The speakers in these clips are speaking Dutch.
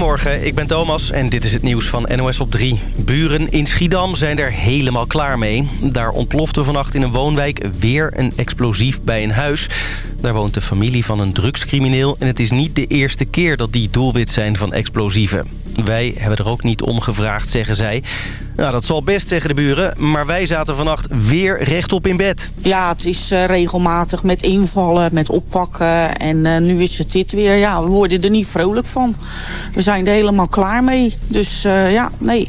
Goedemorgen, ik ben Thomas en dit is het nieuws van NOS op 3. Buren in Schiedam zijn er helemaal klaar mee. Daar ontplofte vannacht in een woonwijk weer een explosief bij een huis. Daar woont de familie van een drugscrimineel... en het is niet de eerste keer dat die doelwit zijn van explosieven. Wij hebben er ook niet om gevraagd, zeggen zij. Nou, dat zal best, zeggen de buren. Maar wij zaten vannacht weer rechtop in bed. Ja, het is uh, regelmatig met invallen, met oppakken. En uh, nu is het dit weer. Ja, we worden er niet vrolijk van. We zijn er helemaal klaar mee. Dus uh, ja, nee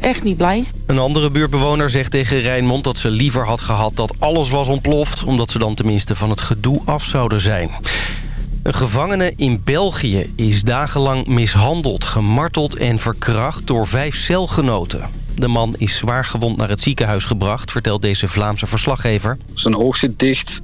echt niet blij. Een andere buurtbewoner zegt tegen Rijnmond dat ze liever had gehad dat alles was ontploft... omdat ze dan tenminste van het gedoe af zouden zijn. Een gevangene in België is dagenlang mishandeld, gemarteld en verkracht door vijf celgenoten. De man is zwaar gewond naar het ziekenhuis gebracht, vertelt deze Vlaamse verslaggever. Zijn oog zit dicht,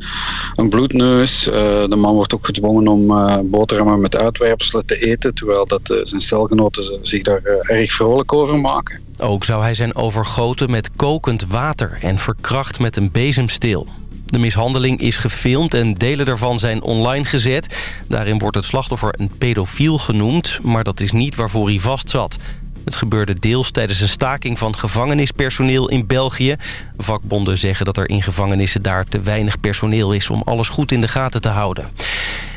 een bloedneus. Uh, de man wordt ook gedwongen om uh, boterhammen met uitwerpselen te eten... terwijl dat, uh, zijn celgenoten zich daar erg vrolijk over maken. Ook zou hij zijn overgoten met kokend water en verkracht met een bezemsteel. De mishandeling is gefilmd en delen daarvan zijn online gezet. Daarin wordt het slachtoffer een pedofiel genoemd, maar dat is niet waarvoor hij vastzat. Het gebeurde deels tijdens een staking van gevangenispersoneel in België. Vakbonden zeggen dat er in gevangenissen daar te weinig personeel is... om alles goed in de gaten te houden.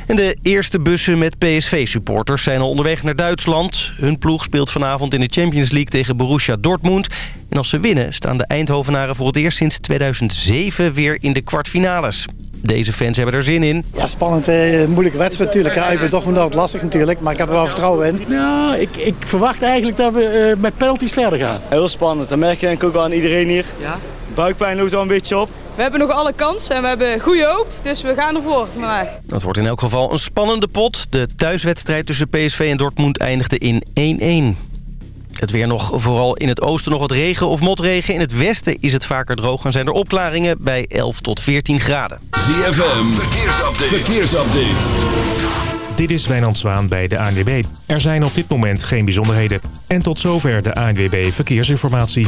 En de eerste bussen met PSV-supporters zijn al onderweg naar Duitsland. Hun ploeg speelt vanavond in de Champions League tegen Borussia Dortmund. En als ze winnen staan de Eindhovenaren voor het eerst sinds 2007 weer in de kwartfinales. Deze fans hebben er zin in. Ja, spannend. Eh, moeilijke wedstrijd natuurlijk. Ja, ik ben toch altijd lastig natuurlijk, maar ik heb er wel vertrouwen in. Nou, ik, ik verwacht eigenlijk dat we uh, met penalties verder gaan. Heel spannend. Dat merk je denk ik ook aan iedereen hier. Ja. Buikpijn loopt al een beetje op. We hebben nog alle kans en we hebben goede hoop, dus we gaan ervoor vandaag. Dat wordt in elk geval een spannende pot. De thuiswedstrijd tussen PSV en Dortmund eindigde in 1-1. Het weer nog vooral in het oosten nog wat regen of motregen. In het westen is het vaker droog en zijn er opklaringen bij 11 tot 14 graden. ZFM, verkeersupdate. verkeersupdate. Dit is Wijnand Zwaan bij de ANWB. Er zijn op dit moment geen bijzonderheden. En tot zover de ANWB Verkeersinformatie.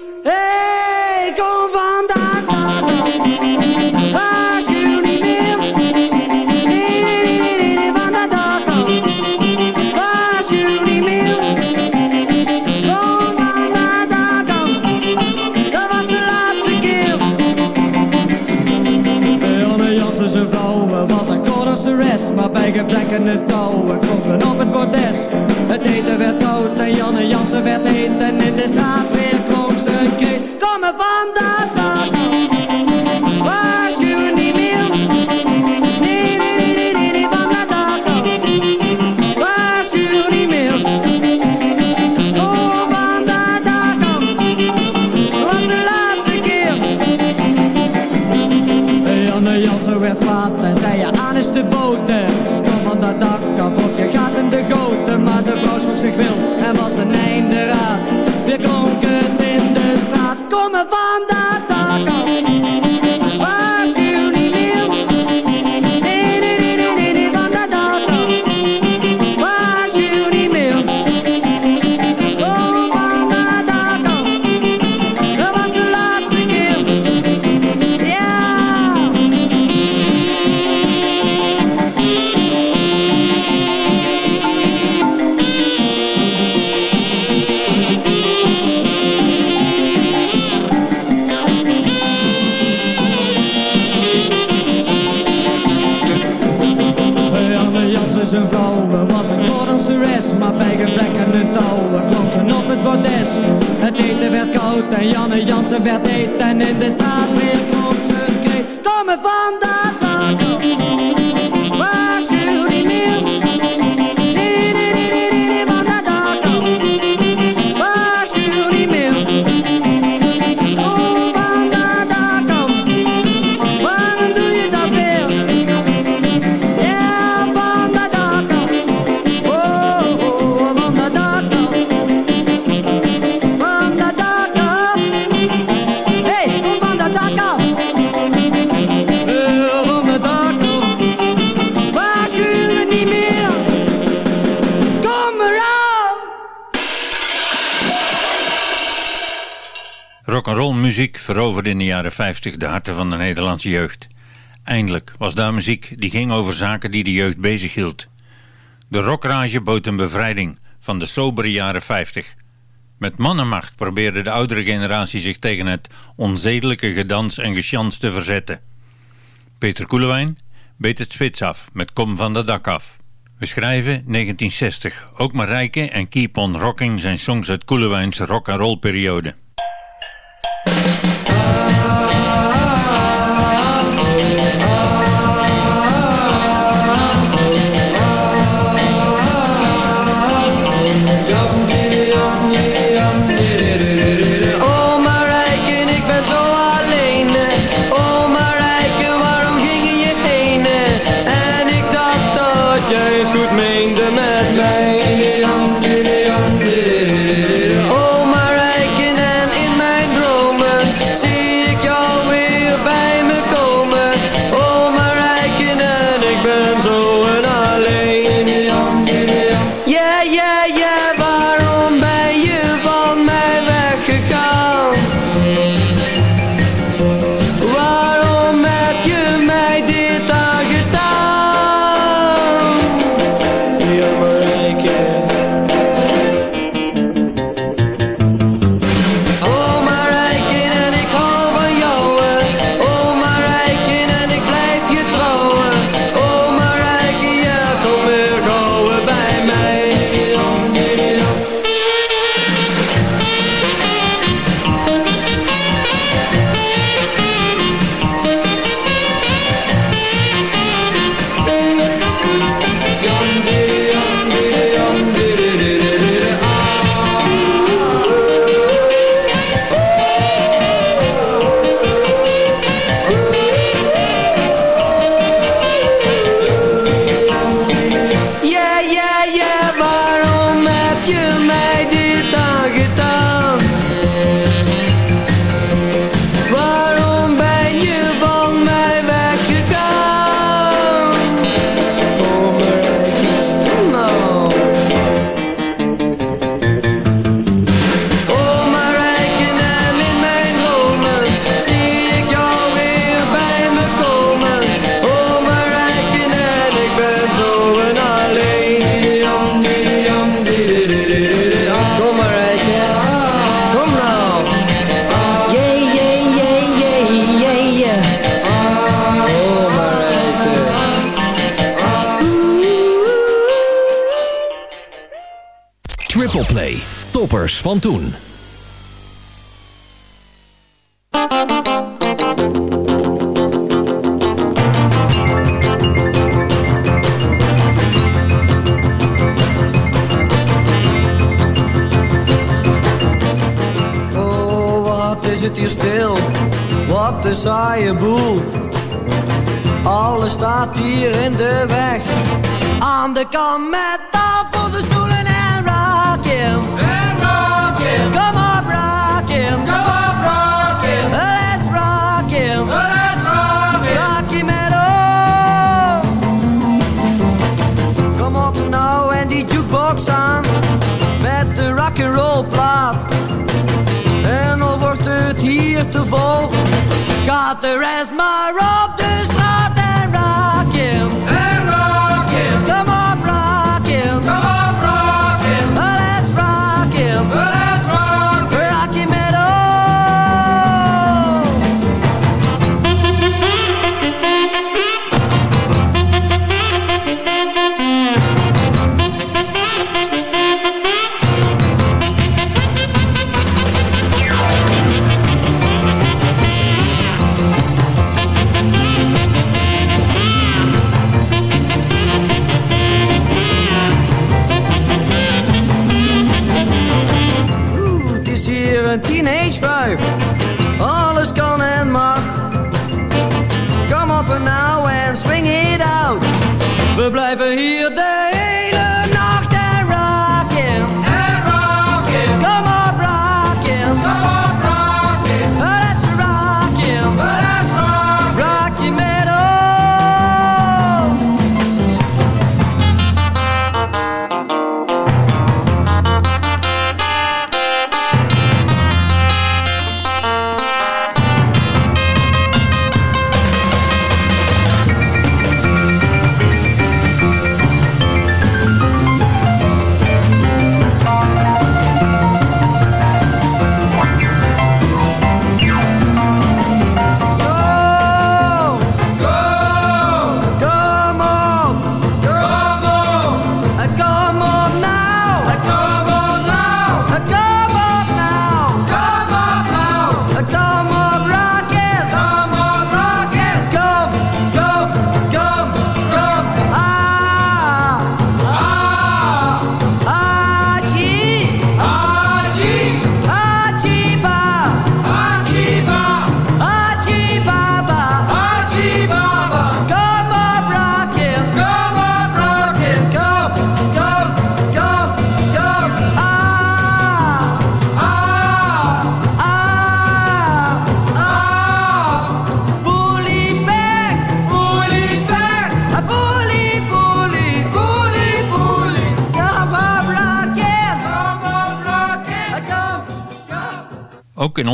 Hey, con Van Damme. In de jaren 50 de harten van de Nederlandse jeugd. Eindelijk was daar muziek die ging over zaken die de jeugd bezighield. De rockrage bood een bevrijding van de sobere jaren 50. Met mannenmacht probeerde de oudere generatie zich tegen het onzedelijke gedans en gesjans te verzetten. Peter Koelewijn beet het spits af met Kom van de dak af. We schrijven 1960. Ook Marijke en Keep on Rocking zijn songs uit Koelewijns rock and roll periode. Stil? Wat een saaie boel. Alles staat hier in de weg. Aan de kant met tafels, de stoelen en rockin'. En rockin'. Kom op, rockin'. Kom op, rockin'. Let's rockin'. Let's rockin'. Rockin' met ons. Kom op nou en die jukebox aan. Met de rock'n'roll plaat. Hier te vol, gaat de rest op de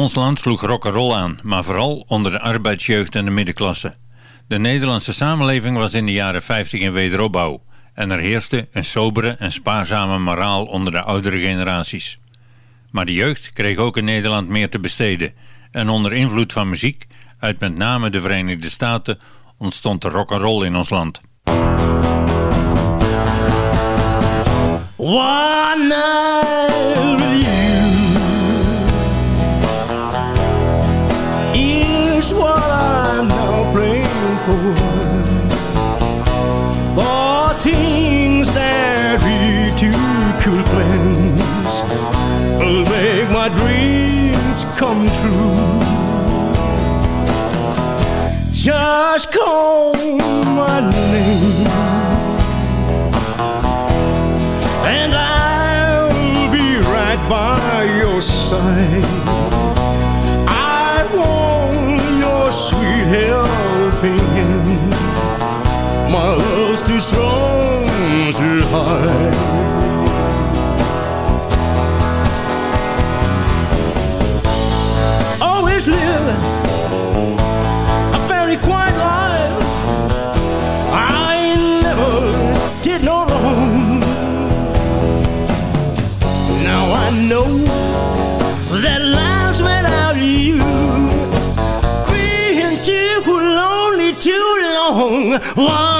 ons land sloeg rock'n'roll aan, maar vooral onder de arbeidsjeugd en de middenklasse. De Nederlandse samenleving was in de jaren 50 in wederopbouw en er heerste een sobere en spaarzame moraal onder de oudere generaties. Maar de jeugd kreeg ook in Nederland meer te besteden en onder invloed van muziek uit met name de Verenigde Staten ontstond de rock'n'roll in ons land. One come true. Just call my name and I'll be right by your side. I want your sweet helping. My love's too strong to hide. One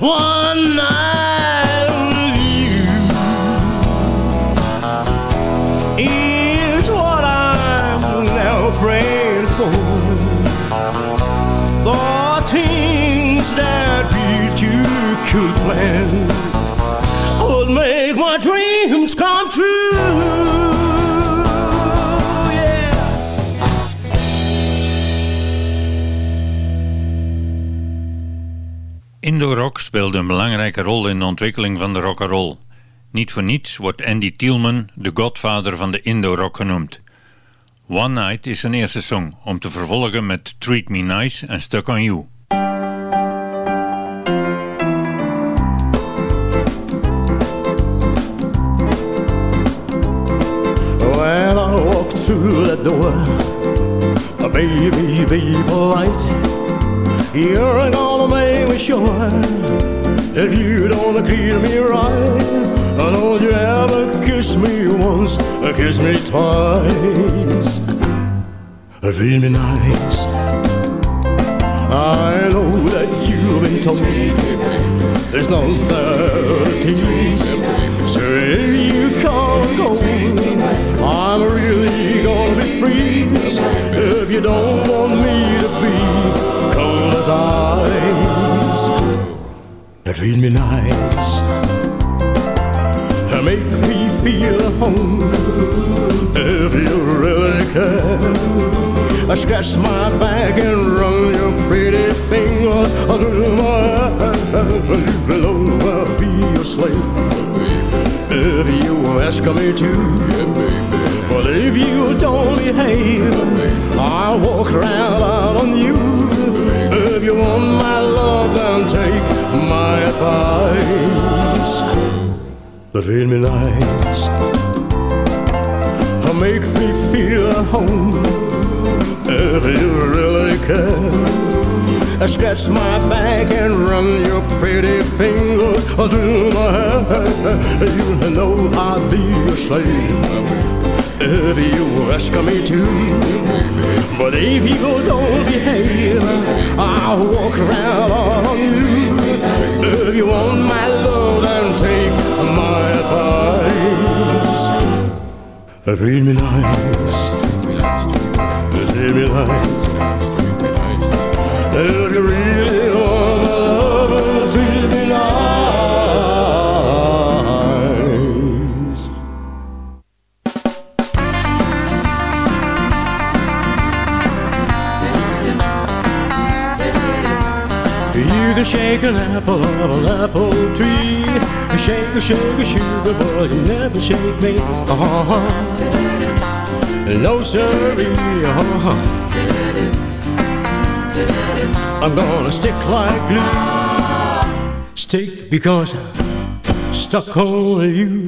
One night with you is what I'm now praying for. The things that we two could plan would make my dreams come true. Indo-rock speelde een belangrijke rol in de ontwikkeling van de rock'n'roll. Niet voor niets wordt Andy Tielman de godvader van de Indo-rock genoemd. One Night is zijn eerste song, om te vervolgen met Treat Me Nice en Stuck On You. When I walk through the door, baby, be polite. You're sure if you don't treat me right. Don't you ever kiss me once, kiss me twice. Treat me nice. I know that you've been told me there's no thirties. So if you can't go, I'm really gonna be free. If you don't want me to be cold as ice, treat me nice. Make me feel at home if you really care. I scratch my back and run your pretty fingers through my. Lord, I'll be your slave if you ask me to. But if you don't behave, I'll walk around out on you. If you want my love, then take my advice. Treat me nice, make me feel at home if you really care. Scratch my back and run your pretty fingers through my hair. You know I'll be your slave if you ask me to. But if you don't behave, I'll walk around on you. If you want my love, then take my advice. Treat me nice. Treat me nice. If you Shake an apple of an apple tree. Shake a shake a sugar, but you never shake me. Uh-huh. No siree. Uh-huh. I'm gonna stick like glue. Stick because I'm stuck on you.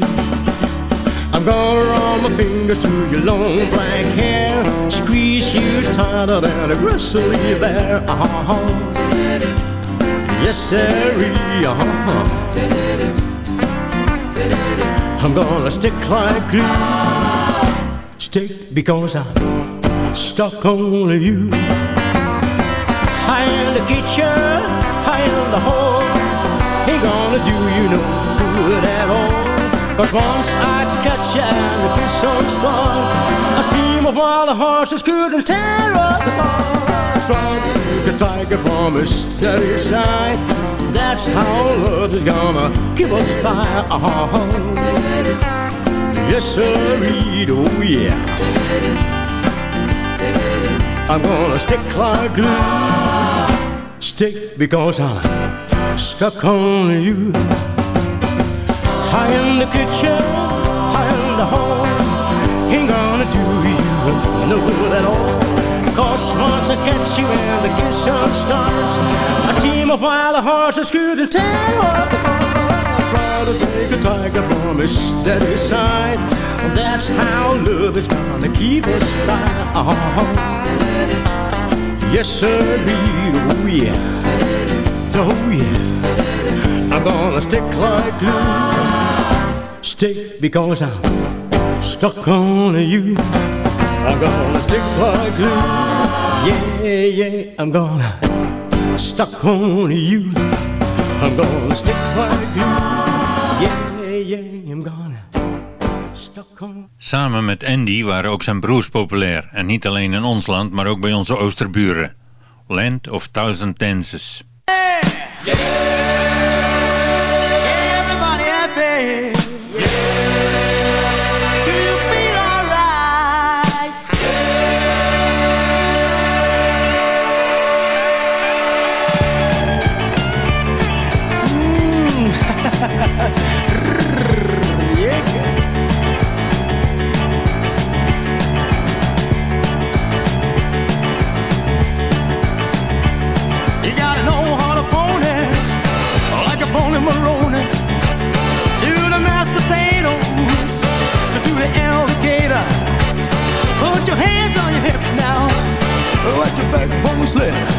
I'm gonna run my fingers through your long black hair. Squeeze you tighter than a grizzly bear. Uh-huh. Yes, sir. Uh-huh. I'm gonna stick like glue. Stick because I'm stuck on you. High in the kitchen, high in the hall. Ain't gonna do you no good at all. Cause once I catch you, and the kiss on start, of wild horses couldn't tear apart. Try to take a tiger from a steady side. That's how love is gonna keep us tied. Yes, sir, oh yeah. I'm gonna stick like glue. Stick because I'm stuck on you. High in the kitchen, at all. Cause once I catch you and the kiss on starts, a team of wild horses couldn't tear up Try to take a tiger from his steady side. That's how love is gonna keep us. Oh, yes, sir, oh yeah, oh yeah. I'm gonna stick like glue. Stick because I'm stuck on you. I'm gonna stick like glue. Yeah, yeah, I'm gonna stuck on you. I'm gonna stick like glue. Yeah, yeah, I'm gonna stuck on. Samen met Andy waren ook zijn broers populair. En niet alleen in ons land, maar ook bij onze oosterburen. Land of Thousand Dances. Everybody happy. Do hips now. Let your back bones slip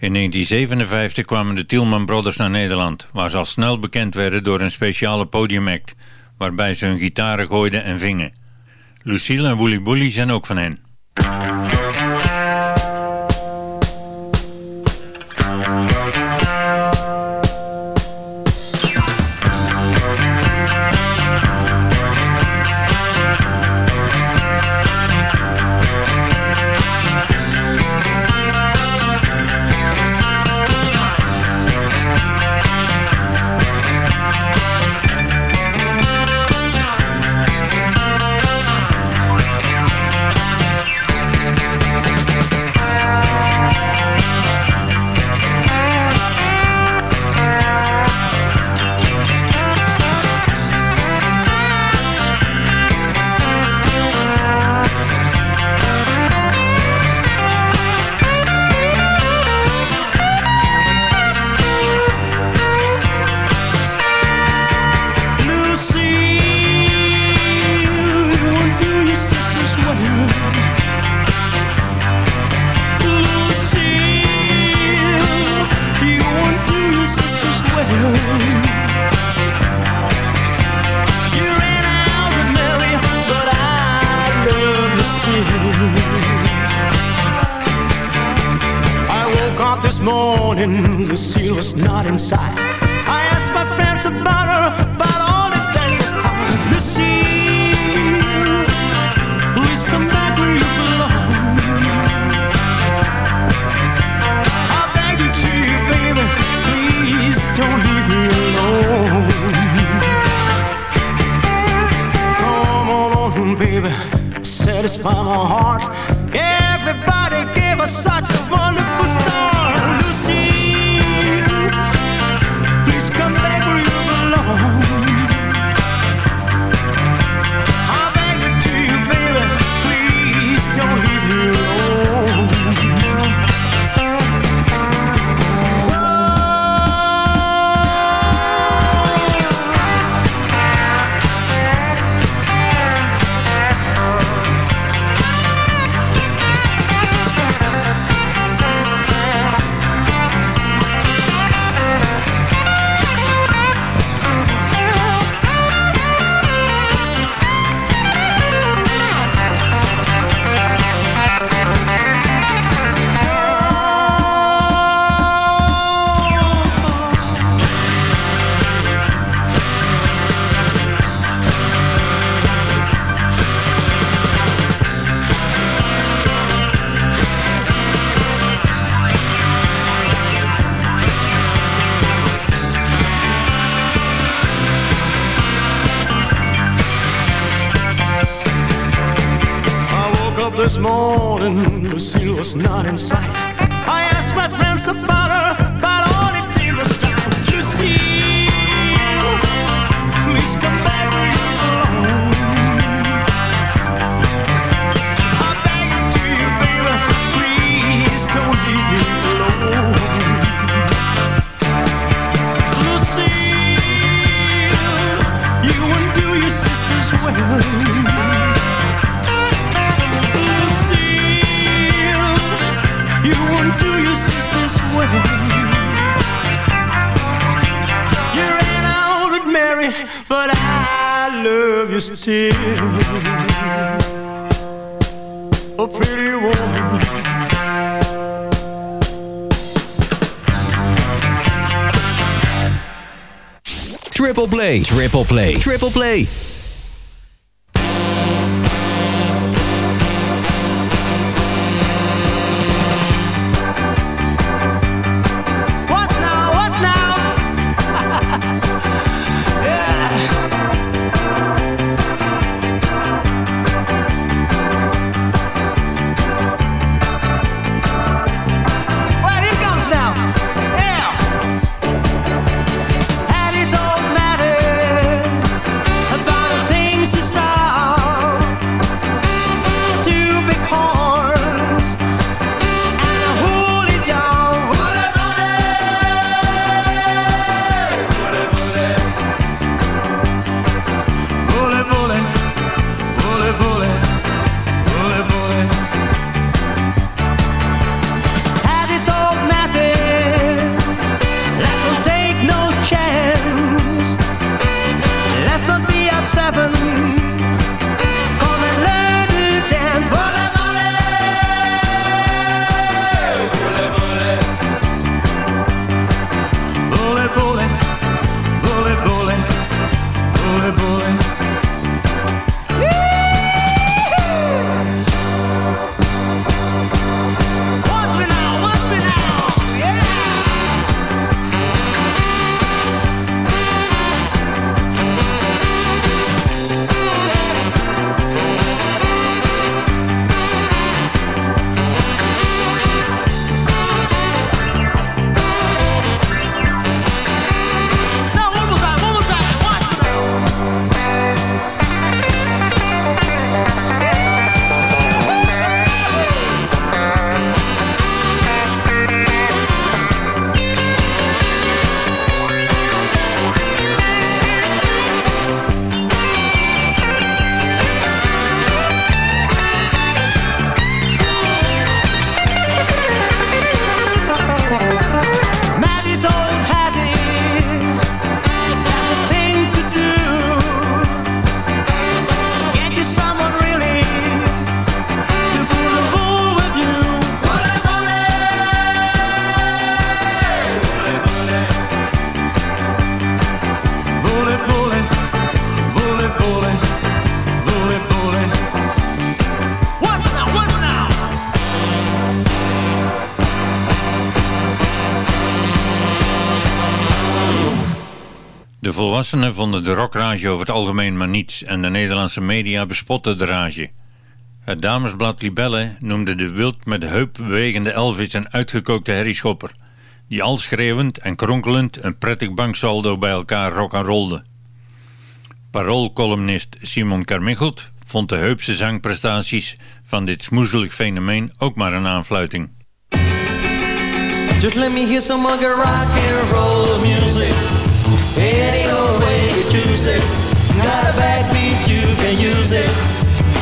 In 1957 kwamen de Tielman Brothers naar Nederland, waar ze al snel bekend werden door een speciale podiumact, waarbij ze hun gitaren gooiden en vingen. Lucille en Woolly Bully zijn ook van hen. love you still. A pretty woman. Triple play, triple play, triple play. Volwassenen vonden de rockrage over het algemeen maar niets en de Nederlandse media bespotten de rage. Het damesblad Libelle noemde de wild met heup bewegende Elvis een uitgekookte herrieschopper, die al schreeuwend en kronkelend een prettig banksaldo bij elkaar rock en rolde. Paroolcolumnist Simon Carmichelt vond de heupse zangprestaties van dit smoezelig fenomeen ook maar een aanfluiting. Just let me hear some rock and roll music. Any old way you choose it. Got a backbeat, you can use it.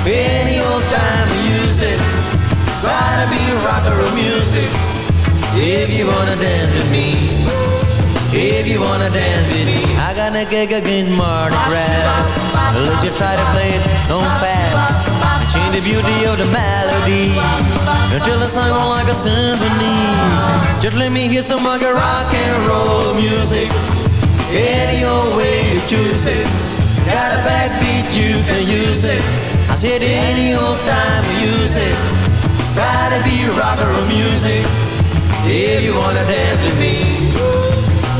Any old time you use it. Gotta be rock and roll music. If you wanna dance with me. If you wanna dance with me. I got a gig again, Mardi Gras. Let you try to play it, don't fast. Change the beauty of the melody Until it's sung on like a symphony Just let me hear some of your rock and roll music Any old way you choose it. Got a backbeat, you can use it. I said any old time you use it. Gotta be rock and roll music. If you wanna dance with me.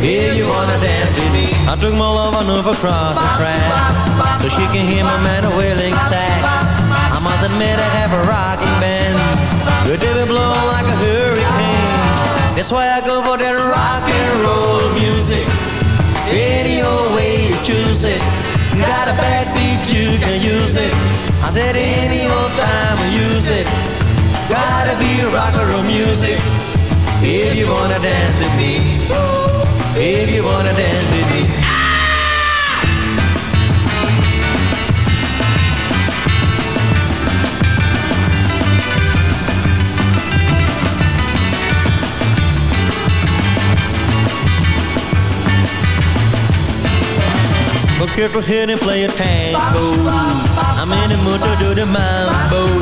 If you wanna dance with me. I took my love on over across the track So she can hear my man a wailing sax I must admit I have a rocking band. But they will blow like a hurricane. That's why I go for that rock and roll music Any old way you choose it. Got a backbeat, you can use it. I said any old time you use it. Gotta be rock and roll music. If you wanna dance with me If you wanna dance with me But get to hit and play a tango I'm in the mood to do the mambo.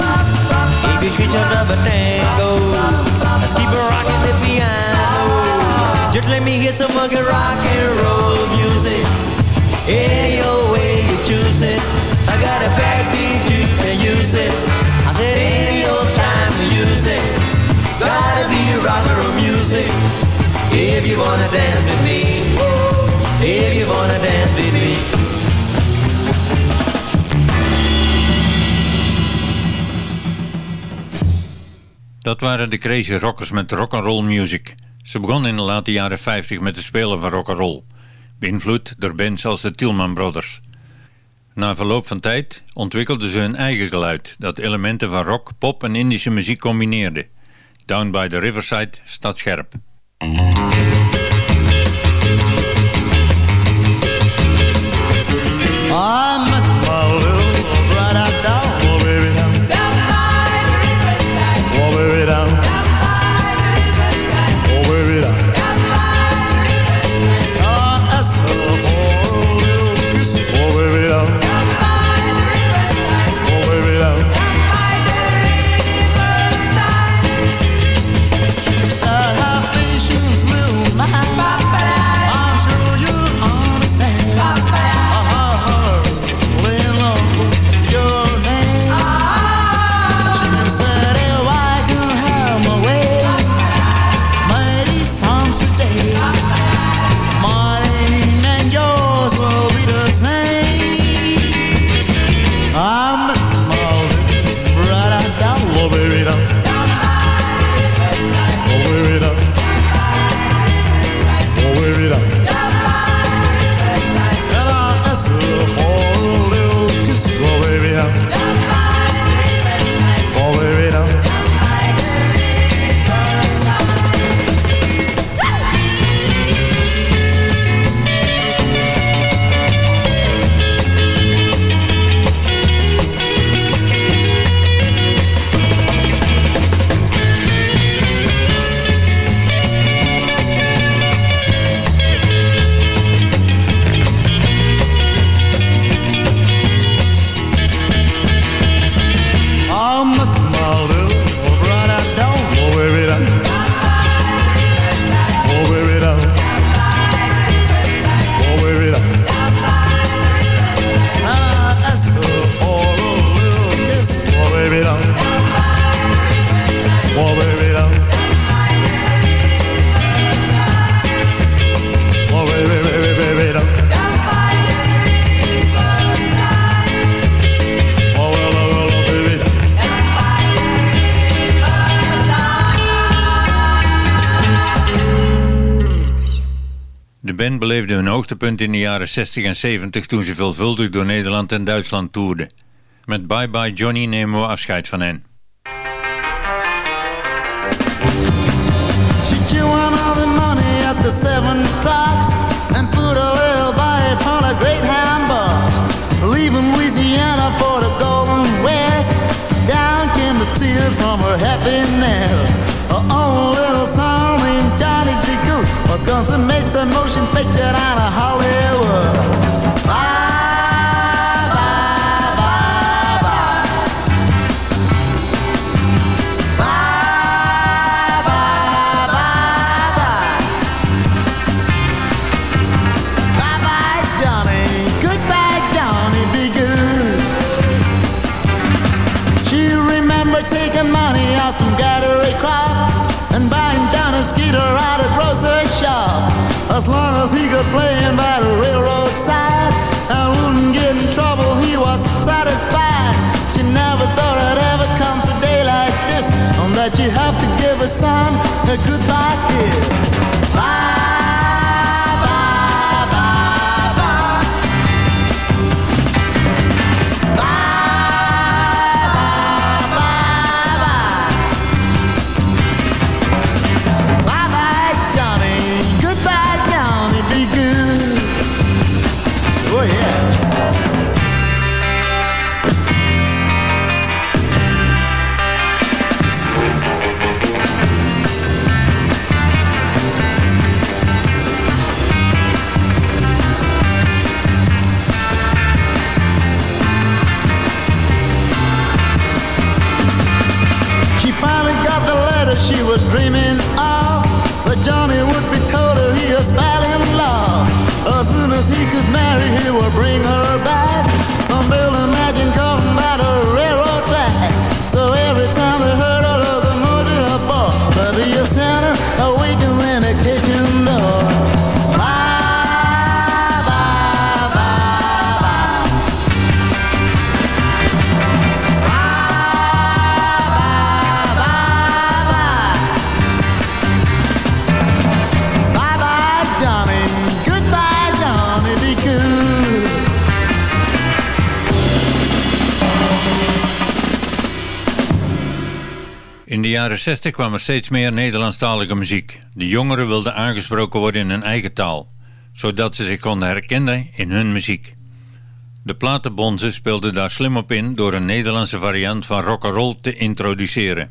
If you treat yourself a tango Let's keep it rocking the piano. Just let me hear some monkey rock and roll music. Any old way you choose it. I got a backbeat, you can use it. I said any old time you use it. Gotta be rock and roll music. If you wanna dance with me If you wanna dance Dat waren de Crazy Rockers met rock'n'roll music. Ze begonnen in de late jaren 50 met het spelen van rock'n'roll. Beïnvloed door bands als de Tillman Brothers. Na verloop van tijd ontwikkelden ze hun eigen geluid... dat elementen van rock, pop en Indische muziek combineerde. Down by the Riverside staat scherp. In de jaren 60 en 70 toen ze veelvuldig door Nederland en Duitsland toerden. Met Bye Bye Johnny nemen we afscheid van hen. From her happiness. Her own little son named Johnny B. Was going to make a motion picture out of Hollywood. The sun. A goodbye. Jaren 60 kwam er steeds meer Nederlandstalige muziek. De jongeren wilden aangesproken worden in hun eigen taal, zodat ze zich konden herkennen in hun muziek. De platenbonzen speelden daar slim op in door een Nederlandse variant van rock'n'roll te introduceren.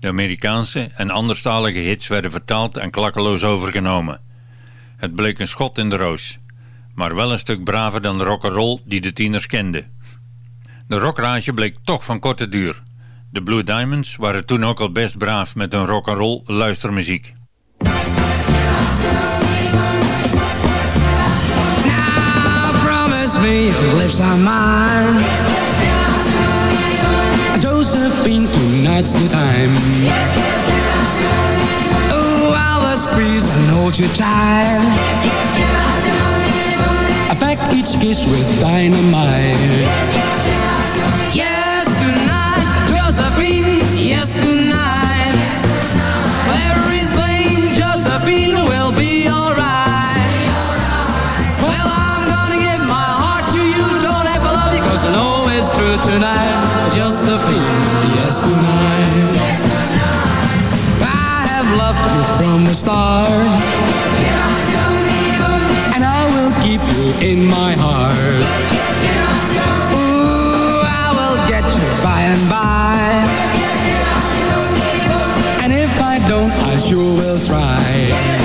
De Amerikaanse en anderstalige hits werden vertaald en klakkeloos overgenomen. Het bleek een schot in de roos, maar wel een stuk braver dan de rock'n'roll die de tieners kenden. De rockrage bleek toch van korte duur. De Blue Diamonds waren toen ook al best braaf met hun rock'n'roll luistermuziek. And tight. I pack each kiss with dynamite. Tonight. Josephine, yes, tonight. I have loved you from the start. And I will keep you in my heart. Ooh, I will get you by and by. And if I don't, I sure will try.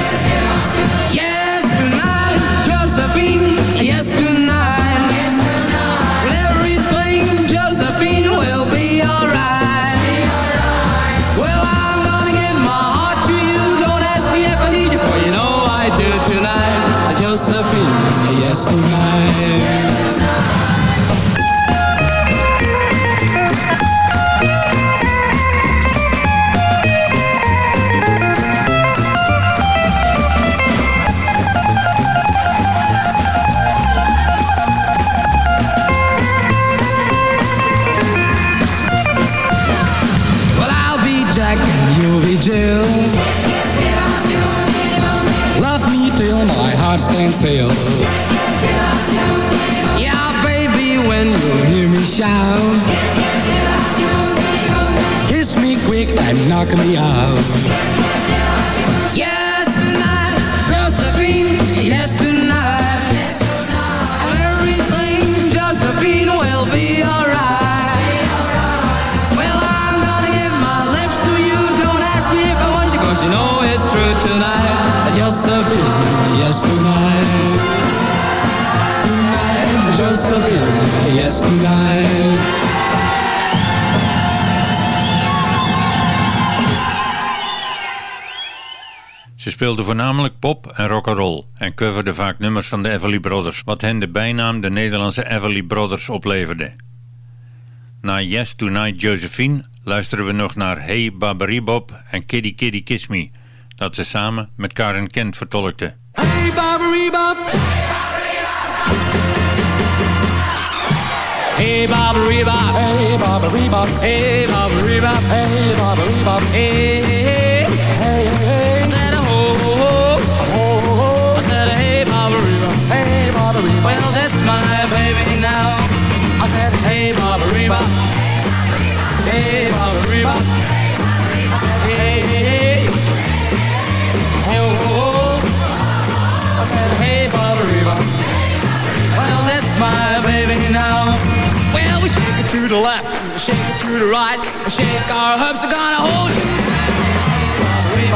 and sail. Yeah, baby, when you hear me shout, kiss me quick and knock me out. Yes, tonight, Josephine, yes, tonight. And everything, Josephine, will be alright. Josephine yes, tonight. Tonight, Josephine, yes, tonight. Ze speelden voornamelijk pop en rock'n'roll en coverden vaak nummers van de Everly Brothers, wat hen de bijnaam de Nederlandse Everly Brothers opleverde. Na Yes Tonight Josephine luisteren we nog naar Hey Baberibob en Kitty Kitty Kiss Me, dat ze samen met Karen Kent vertolkten. Hey bop bop. Hey bop bop. Hey. Hey. Hey hey hey hey. Hey. Hey baby hey. Hey. Hey. Said, hey, Bob. Well, that's my baby now. Well, we shake it to the left, we shake it to the right, we shake our hubs, are gonna hold you tight. Hey,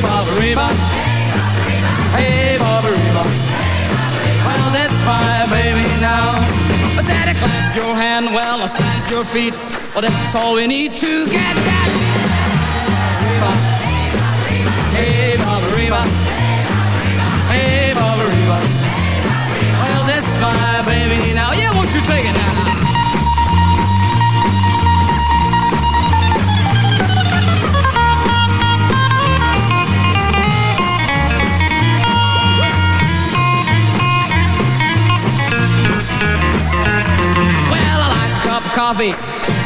Bob. Hey, Bob. Hey, Bob. Well, that's my baby now. I said, clap your hand, well, I stamp your feet. Well, that's all we need to get that. Hey, Bobbery Bob. Hey, my baby now. Oh, yeah, won't you take it now? Well, I like a cup of coffee,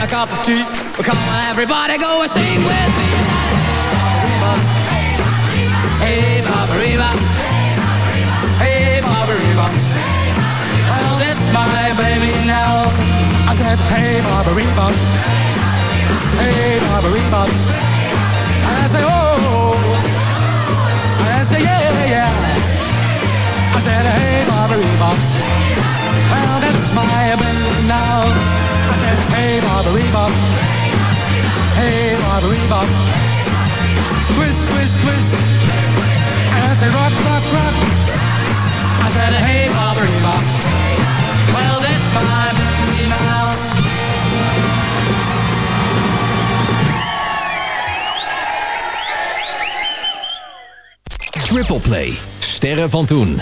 a cup of tea. Come on, everybody, go and sing with me. Hey, Baba Reba. Hey, Baba Reba. Well, that's my baby now. I said, hey, Baba Reba. Hey, Baba Reba. And I say, oh. And I say, yeah, yeah. I said, hey, Baba Reba. Well, that's my baby now. I said, hey, Baba Reba. Hey, Baba Reba. Twist, twist, twist. I said, rock, rock, rock. I said, hey, Baba Triple Play. Sterren van toen.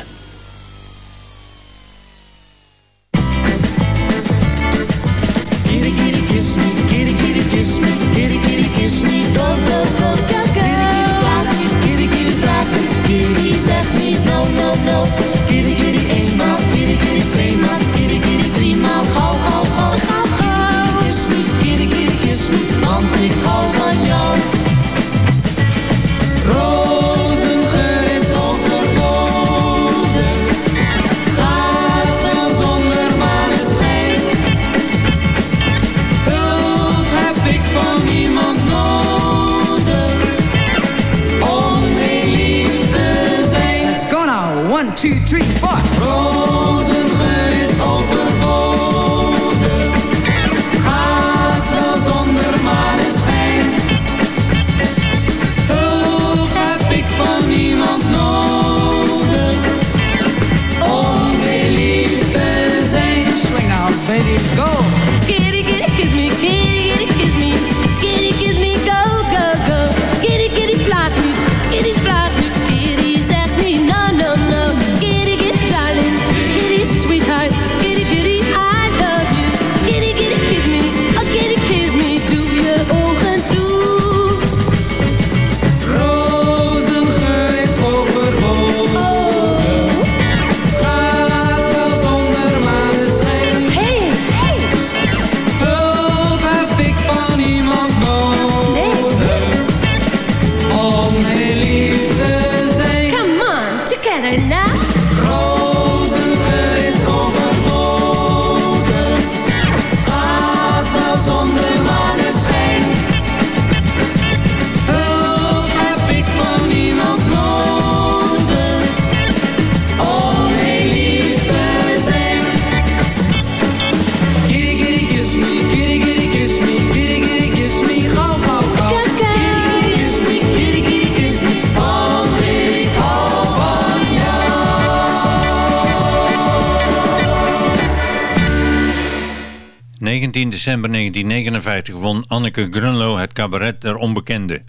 19 december 1959 won Anneke Grunlo het cabaret der onbekende,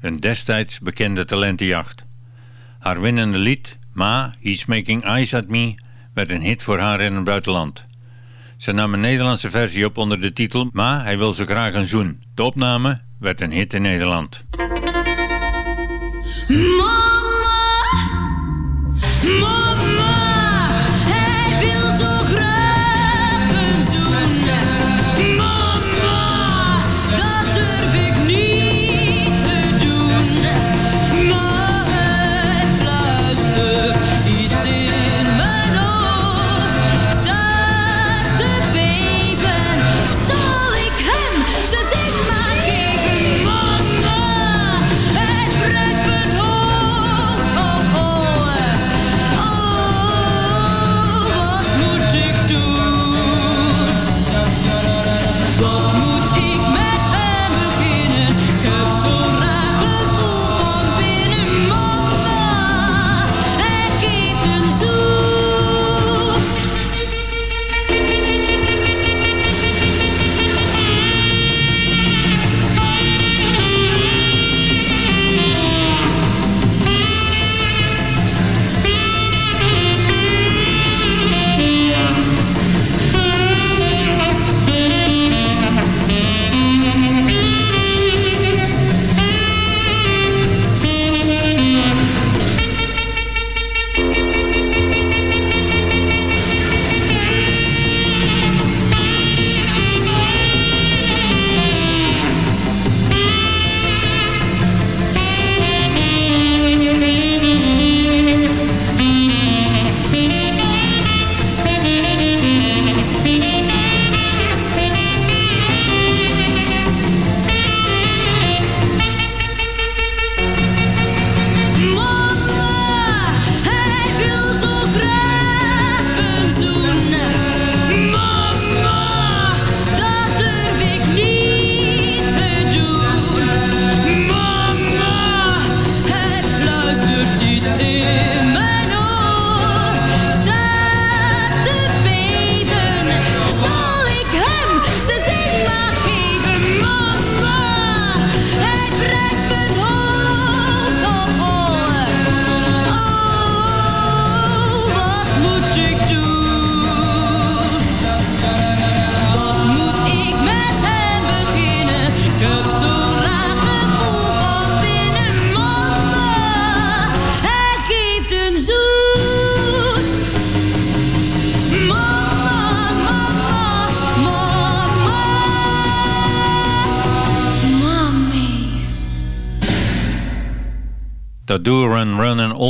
een destijds bekende talentenjacht. Haar winnende lied, Ma, He's Making Eyes At Me, werd een hit voor haar in het buitenland. Ze nam een Nederlandse versie op onder de titel Ma, hij wil ze graag een zoen. De opname werd een hit in Nederland. Mama, mama.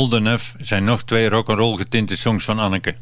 de neuf zijn nog twee rock'n'roll getinte songs van Anneke.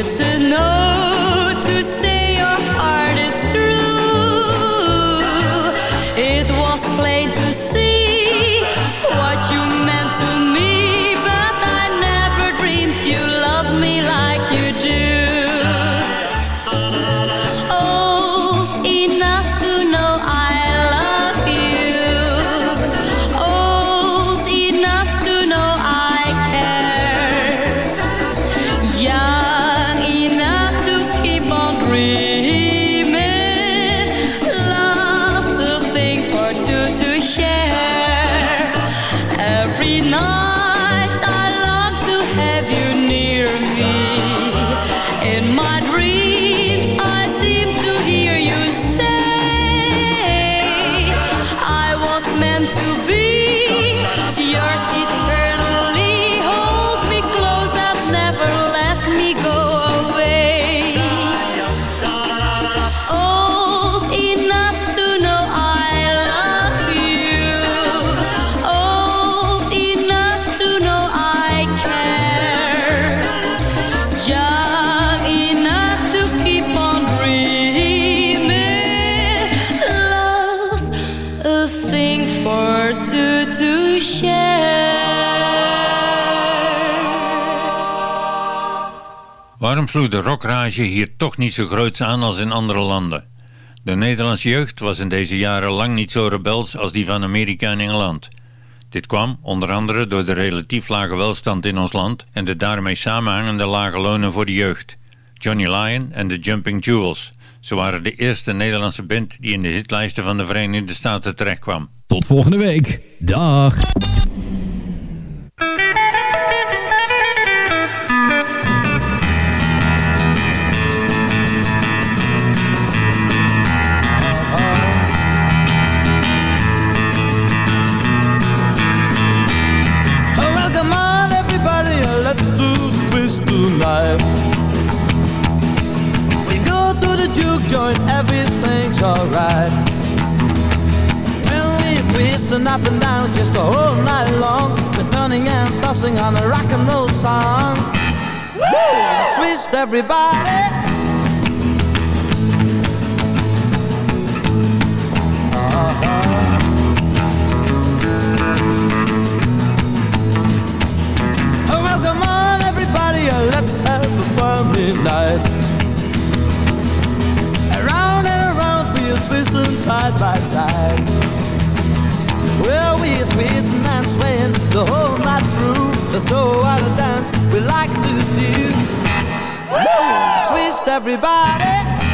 it's Waarom sloeg de rockrage hier toch niet zo groots aan als in andere landen? De Nederlandse jeugd was in deze jaren lang niet zo rebels als die van Amerika en Engeland. Dit kwam onder andere door de relatief lage welstand in ons land en de daarmee samenhangende lage lonen voor de jeugd. Johnny Lyon en de Jumping Jewels. Ze waren de eerste Nederlandse band die in de hitlijsten van de Verenigde Staten terechtkwam. Tot volgende week. Dag. Up and down just the whole night long. We're turning and tossing on a rock and roll song. Woo! Let's twist, everybody. Oh, well, on, everybody, uh, let's have a funny night. Around and around, we're twisting side by side. Well, we're twisting and swaying the whole night through. There's no other dance we like to do. Woo! Twist, everybody.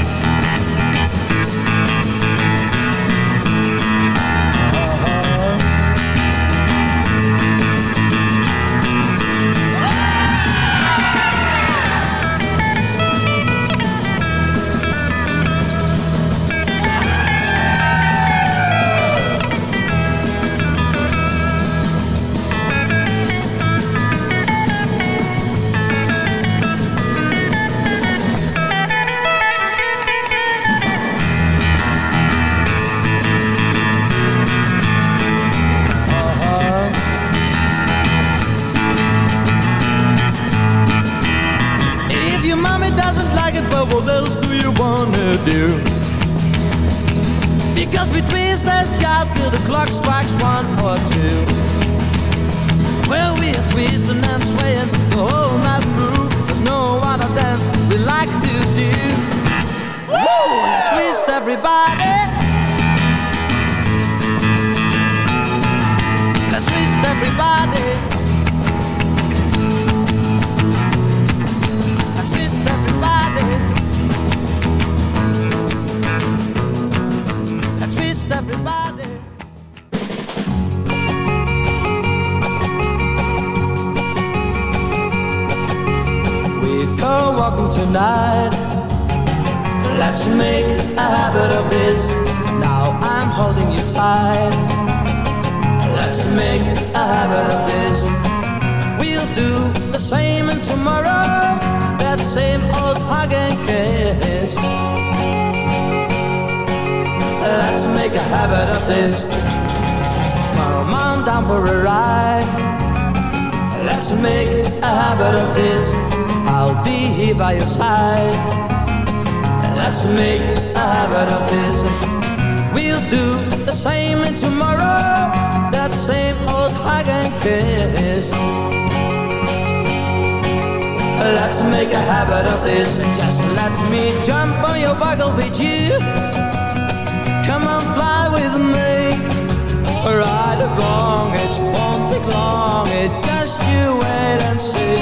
Just you wait and see.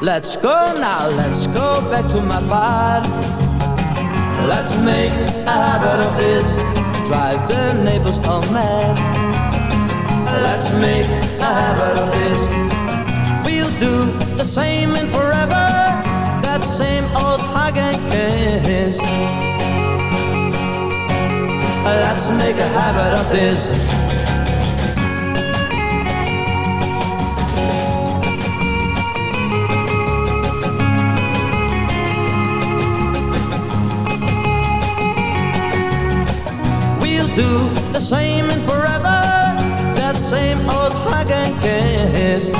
Let's go now, let's go back to my part. Let's make a habit of this. Drive the neighbors all mad. Let's make a habit of this. We'll do the same in forever. That same old hug and kiss. Let's make a habit of this. Do the same and forever. That same old hug and kiss.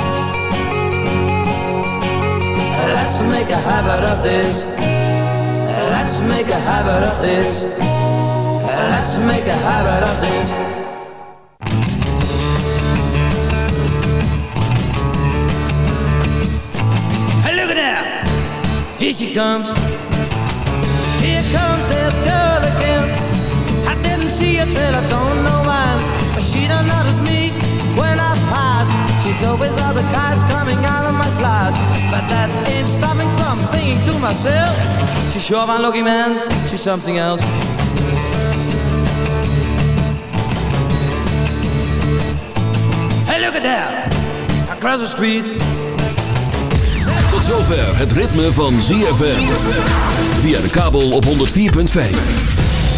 Let's make a habit of this. Let's make a habit of this. Let's make a habit of this. Here she comes. Here comes that girl. Her till I don't know when. But she don't notice me when I pass. She go with other guys coming out of my class. But that ain't stopping from thinking to myself. She's sure my lucky man. She's something else. Hey, look at that! Across the street. Tot zover het ritme van ZFM. Via de kabel op 104.5.